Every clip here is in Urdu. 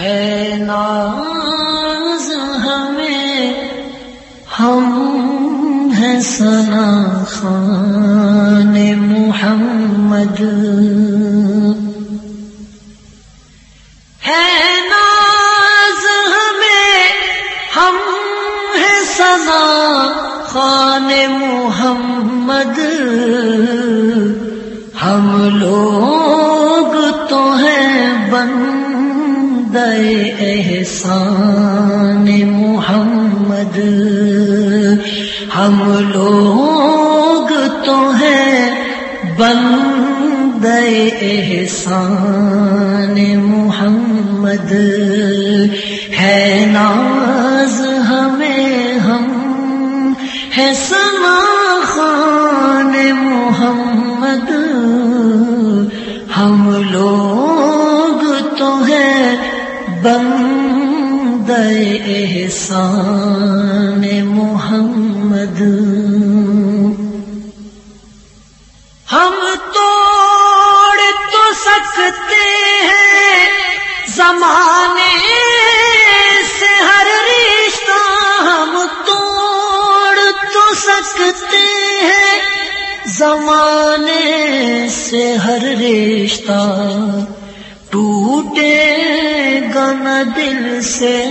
ہے ناز ہمیں، ہم ہیں سنا خان محمد۔ ہے ناز ہمیں، ہم ہیں سنا خان محمد۔ ہم لوگ تو ہیں بندے احسان محمد۔ ہم لوگ تو ہیں بندے احسان محمد۔ ہے ناز ہمیں ہم، ہے سنا احسان محمد۔ ہم توڑ تو سکتے ہیں زمانے سے ہر رشتہ۔ ہم توڑ تو سکتے ہیں زمانے سے ہر رشتہ۔ ٹوٹے گن دل سے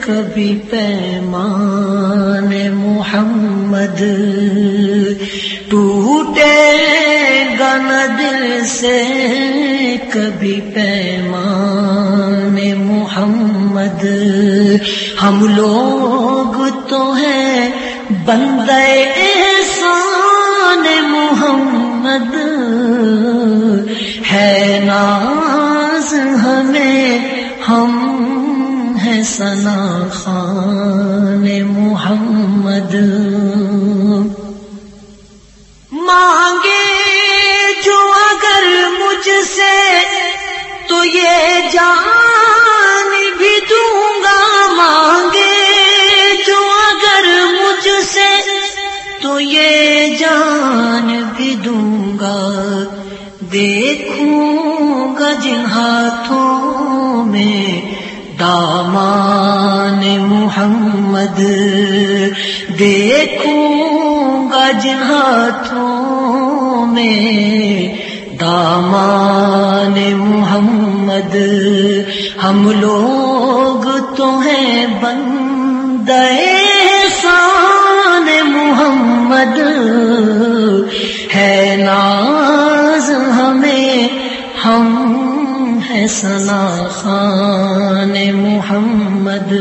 کبھی پیمان محمد۔ ٹوٹے گن دل سے کبھی پیمان محمد۔ ہم لوگ تو ہیں بندے محمد۔ مانگے جو اگر مجھ سے، تو یہ جان بھی دوں گا۔ مانگے جو اگر مجھ سے، تو یہ جان بھی دوں گا۔ دیکھوں گا جن ہاتھوں میں دامان محمد، دیکھوں گا جن ہاتھوں میں دامان محمد۔ ہم لوگ تو ہیں بندے سان محمد۔ ہے سنا خان محمد۔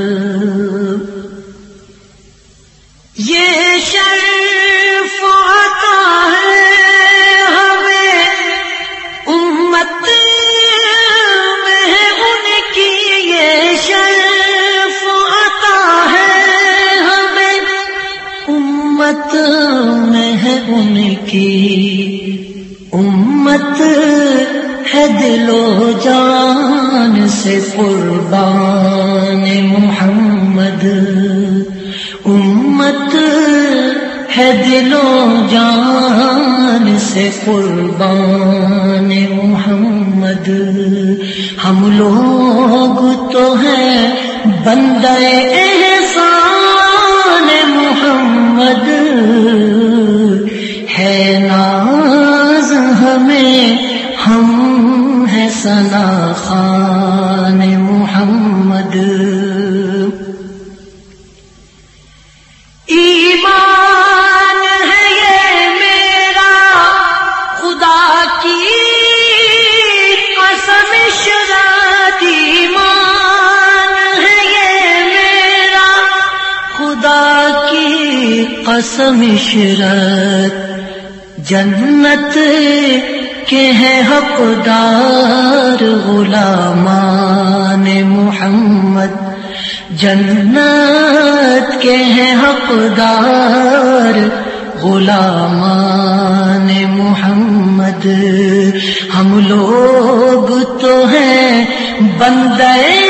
یہ شرف آتا ہے ہمیں، امت میں ان کی یہ شرف آتا ہے ہمیں۔ امت میں ہے ان کی، امت ہے دل و جان سے قربان محمد۔ امت ہے دل و جان سے قربان محمد۔ ہم لوگ تو ہیں بندے سنا خان محمد. ایمان ہے یہ میرا، خدا کی قسم شرط ایمان ہے یہ میرا، خدا کی قسم شرط جنت کہ ہے حقدار غلامان محمد۔ جنت کے ہیں حقدار غلامان محمد۔ ہم لوگ تو ہیں بندے